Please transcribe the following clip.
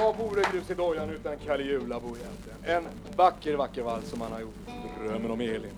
Vad vore Grus i dojan utan Kalle Julabo egentligen? En vacker, vacker vals som han har gjort. Drömmen om Elin.